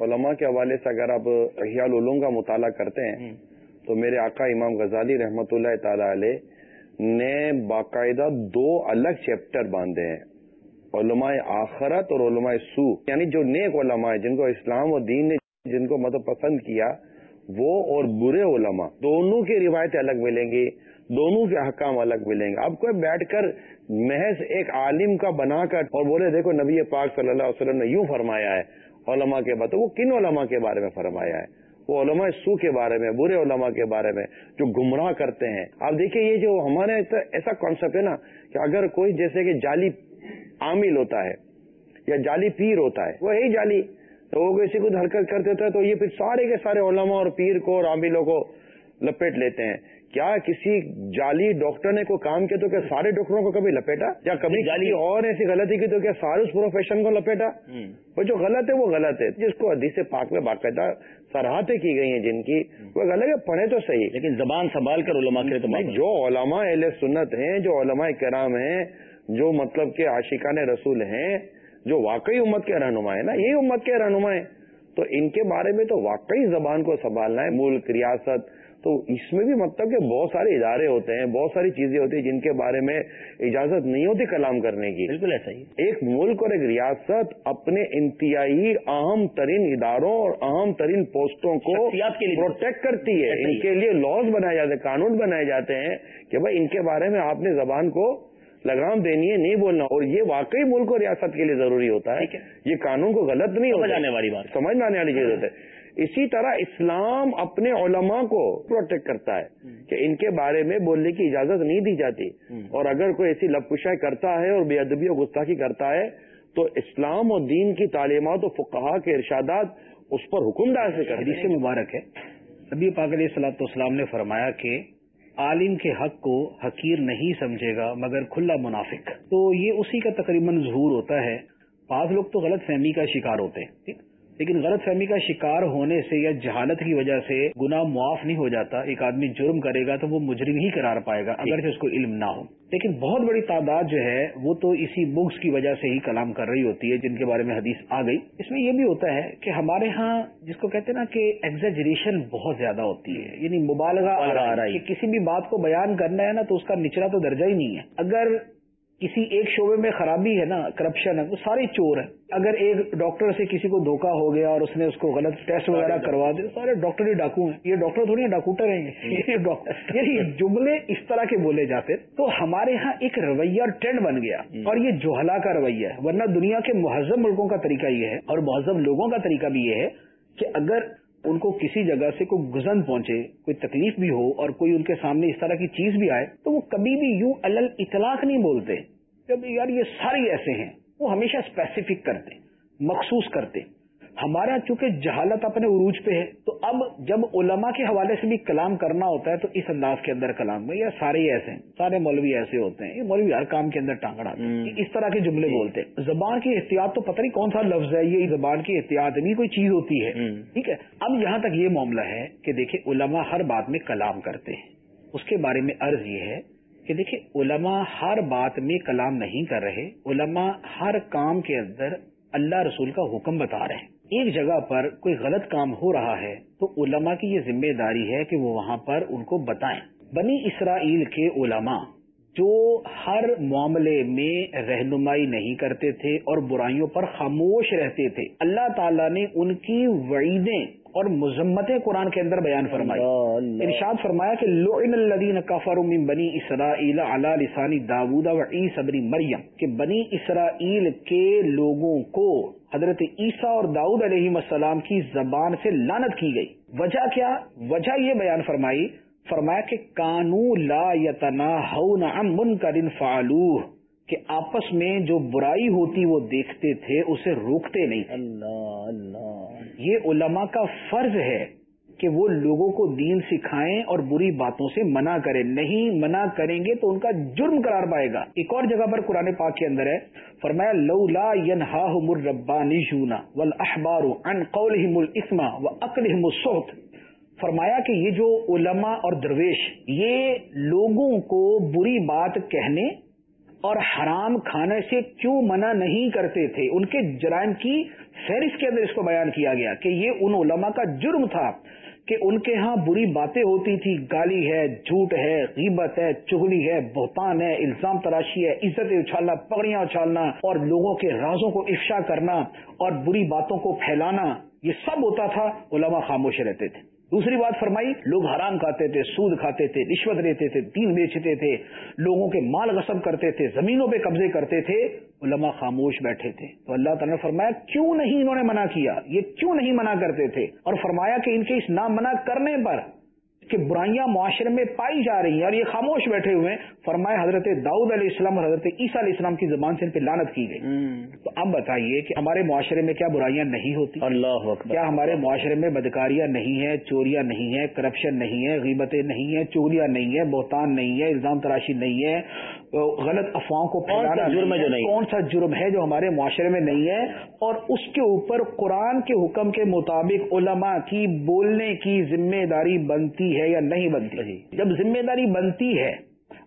علماء کے حوالے سے اگر آپ احیاء العلوم کا مطالعہ کرتے ہیں تو میرے آقا امام غزالی رحمت اللہ تعالی علیہ نے باقاعدہ دو الگ چیپٹر باندھے ہیں علماء آخرت اور علماء سو یعنی جو نیک علماء ہیں جن کو اسلام اور دین نے جن کو مطلب پسند کیا وہ اور برے علماء۔ دونوں کی روایتیں الگ ملیں گی دونوں کے حکام الگ ملیں گے۔ اب کوئی بیٹھ کر محض ایک عالم کا بنا کر اور بولے دیکھو نبی پاک صلی اللہ علیہ وسلم نے یوں فرمایا ہے علماء کے بات وہ کن علماء کے بارے میں فرمایا ہے؟ وہ علماء سو کے بارے میں، برے علماء کے بارے میں جو گمراہ کرتے ہیں۔ آپ دیکھیے یہ جو ہمارے ایسا کانسیپٹ ہے نا کہ اگر کوئی جیسے کہ جعلی عامل ہوتا ہے یا جعلی پیر ہوتا ہے، وہ یہی جعلی۔ تو وہ کسی کو حرکت کر دیتا ہے تو یہ پھر سارے کے سارے علماء اور پیر کو اور عاملوں کو لپیٹ لیتے ہیں۔ کیا کسی جعلی ڈاکٹر نے کوئی کام کیا تو کیا سارے ڈاکٹروں کو کبھی لپیٹا؟ یا کبھی جعلی اور ایسی غلطی کی تو کیا سارے اس پروفیشن کو لپیٹا؟ وہ جو غلط ہے وہ غلط ہے۔ جس کو حدیث پاک میں باقاعدہ سراہتے کی گئی ہیں جن کی وہ غلط ہے پڑھے تو صحیح۔ لیکن زبان سنبھال کر علماء کے تو جو علماء اہل سنت ہیں جو علماء کرام ہیں جو مطلب کہ عاشقان رسول ہیں جو واقعی امت کے رہنما ہے نا یہی امت کے رہنما ہے تو ان کے بارے میں تو واقعی زبان کو سنبھالنا ہے ملک ریاست تو اس میں بھی مطلب کہ بہت سارے ادارے ہوتے ہیں بہت ساری چیزیں ہوتی ہیں جن کے بارے میں اجازت نہیں ہوتی کلام کرنے کی۔ بالکل ایسا ہی۔ ایک ملک اور ایک ریاست اپنے انتہائی اہم ترین اداروں اور اہم ترین پوسٹوں کو پروٹیکٹ کرتی ہے۔ ان کے لیے لاز بنائے جاتے ہیں قانون بنائے جاتے ہیں کہ بھائی ان کے بارے میں آپ نے زبان کو لگام دینی ہے نہیں بولنا۔ اور یہ واقعی ملک اور ریاست کے لیے ضروری ہوتا ہے۔ یہ قانون کو غلط نہیں ہوتا۔ جانے والی بات۔ سمجھ میں آنے والی چیز ہوتا ہے۔ اسی طرح اسلام اپنے علماء کو پروٹیکٹ کرتا ہے کہ ان کے بارے میں بولنے کی اجازت نہیں دی جاتی۔ اور اگر کوئی ایسی لبکشائی کرتا ہے اور بے ادبی و گستاخی کرتا ہے تو اسلام اور دین کی تعلیمات و فقہا کے ارشادات اس پر حکم دار سے سے مبارک ہے۔ نبی پاک علیہ السلاۃ والسلام نے فرمایا کہ عالم کے حق کو حقیر نہیں سمجھے گا مگر کھلا منافق۔ تو یہ اسی کا تقریباً ظہور ہوتا ہے۔ بعض لوگ تو غلط فہمی کا شکار ہوتے ہیں۔ لیکن غلط فہمی کا شکار ہونے سے یا جہالت کی وجہ سے گناہ معاف نہیں ہو جاتا ایک آدمی جرم کرے گا تو وہ مجرم ہی قرار پائے گا اگر اس کو علم نہ ہو۔ لیکن بہت بڑی تعداد جو ہے وہ تو اسی بکس کی وجہ سے ہی کلام کر رہی ہوتی ہے جن کے بارے میں حدیث آ گئی۔ اس میں یہ بھی ہوتا ہے کہ ہمارے ہاں جس کو کہتے ہیں نا کہ ایگزیجریشن بہت زیادہ ہوتی ہے۔ یعنی مبالغہ آ رہا ہے کسی بھی بات کو بیان کرنا ہے نا تو اس کا نچلا تو درجہ ہی نہیں ہے۔ اگر کسی ایک شعبے میں خرابی ہے نا کرپشن ہے وہ سارے چور ہیں۔ اگر ایک ڈاکٹر سے کسی کو دھوکا ہو گیا اور اس نے اس کو غلط ٹیسٹ وغیرہ کروا دیا سارے ڈاکٹر ہی ڈاکو ہیں۔ یہ ڈاکٹر تھوڑی ڈاکوٹر ہیں۔ یہ جملے اس طرح کے بولے جاتے تو ہمارے ہاں ایک رویہ ٹرینڈ بن گیا۔ اور یہ جوہلا کا رویہ ہے۔ ورنہ دنیا کے مہذب ملکوں کا طریقہ یہ ہے اور مہذب لوگوں کا طریقہ بھی یہ ہے کہ اگر ان کو کسی جگہ سے کوئی گزن پہنچے، کوئی تکلیف بھی ہو اور کوئی ان کے سامنے اس طرح کی چیز بھی آئے، تو وہ کبھی بھی یوں الل اطلاق نہیں بولتے یار یہ سارے ایسے ہیں، وہ ہمیشہ اسپیسیفک کرتے، مخصوص کرتے۔ ہمارا چونکہ جہالت اپنے عروج پہ ہے تو اب جب علماء کے حوالے سے بھی کلام کرنا ہوتا ہے تو اس انداز کے اندر کلام میں یا سارے ہی ایسے ہیں سارے مولوی ایسے ہوتے ہیں یہ مولوی ہر کام کے اندر ٹانگڑا اس طرح کے جملے بولتے ہیں۔ زبان کی احتیاط تو پتہ نہیں کون سا لفظ ہے یہ زبان کی احتیاط بھی کوئی چیز ہوتی ہے۔ ٹھیک ہے۔ اب یہاں تک یہ معاملہ ہے کہ دیکھیں علماء ہر بات میں کلام کرتے ہیں۔ اس کے بارے میں عرض یہ ہے کہ دیکھیں علماء ہر بات میں کلام نہیں کر رہے علماء ہر کام کے اندر اللہ رسول کا حکم بتا رہے ہیں۔ ایک جگہ پر کوئی غلط کام ہو رہا ہے تو علماء کی یہ ذمہ داری ہے کہ وہ وہاں پر ان کو بتائیں۔ بنی اسرائیل کے علماء جو ہر معاملے میں رہنمائی نہیں کرتے تھے اور برائیوں پر خاموش رہتے تھے، اللہ تعالیٰ نے ان کی وعیدیں اور مذمت قرآن کے اندر بیان فرمائی۔ ارشاد فرمایا کہ لعن الذین کفروا من بنی اسرائیل علی لسان داود و عیسی بن مریم کہ بنی اسرائیل کے لوگوں کو حضرت عیسیٰ اور داؤد علیہ السلام کی زبان سے لانت کی گئی۔ وجہ کیا؟ وجہ یہ بیان فرمائی فرمایا کہ کانو لا یتنا عن منکر فعلوه۔ کہ آپس میں جو برائی ہوتی وہ دیکھتے تھے اسے روکتے نہیں۔ اللہ اللہ۔ یہ علماء کا فرض ہے کہ وہ لوگوں کو دین سکھائیں اور بری باتوں سے منع کریں۔ نہیں منع کریں گے تو ان کا جرم قرار پائے گا۔ ایک اور جگہ پر قرآن پاک کے اندر ہے فرمایا لو لا ينهاهم الربانيون والاحبار عن قولهم الاسم واكلهم الصوت۔ فرمایا کہ یہ جو علماء اور درویش یہ لوگوں کو بری بات کہنے اور حرام کھانے سے کیوں منع نہیں کرتے تھے؟ ان کے جرائم کی فہرست کے اندر اس کو بیان کیا گیا کہ یہ ان علماء کا جرم تھا کہ ان کے ہاں بری باتیں ہوتی تھی، گالی ہے، جھوٹ ہے، غیبت ہے چگلی ہے، بہتان ہے، الزام تراشی ہے عزت اچھالنا، پگڑیاں اچھالنا، اور لوگوں کے رازوں کو افشا کرنا اور بری باتوں کو پھیلانا، یہ سب ہوتا تھا، علماء خاموش رہتے تھے۔ دوسری بات فرمائی، لوگ حرام کھاتے تھے، سود کھاتے تھے، رشوت لیتے تھے دین بیچتے تھے، لوگوں کے مال غصب کرتے تھے، زمینوں پہ قبضے کرتے تھے، علماء خاموش بیٹھے تھے۔ تو اللہ تعالیٰ نے فرمایا، کیوں نہیں انہوں نے منع کیا؟ یہ کیوں نہیں منع کرتے تھے؟ اور فرمایا کہ ان کے اس نام منع کرنے پر کہ برائیاں معاشرے میں پائی جا رہی ہیں اور یہ خاموش بیٹھے ہوئے ہیں۔ فرمائے حضرت داؤد علیہ السلام اور حضرت عیسیٰ علیہ السلام کی زبان سے ان پہ لانت کی گئی۔ تو اب بتائیے کہ ہمارے معاشرے میں کیا برائیاں نہیں ہوتی؟ اللہ کیا ہمارے معاشرے میں بدکاریاں نہیں ہیں چوریاں نہیں ہیں کرپشن نہیں ہے غیبتیں نہیں ہیں چوریاں نہیں ہے بہتان نہیں ہے الزام تراشی نہیں ہے؟ غلط افواہوں کو جرم جو نہیں؟ کون سا جرم ہے جو ہمارے معاشرے میں نہیں ہے؟ اور اس کے اوپر قرآن کے حکم کے مطابق علماء کی بولنے کی ذمہ داری بنتی ہے یا نہیں بنتی۔ جب ذمہ داری بنتی ہے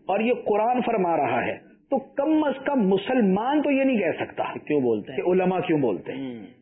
اور یہ قرآن فرما رہا ہے تو کم از کم مسلمان تو یہ نہیں کہہ سکتا کیوں بولتے ہیں؟ کہ علماء کیوں بولتے ہیں۔